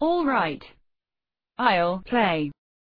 All right. I'll play.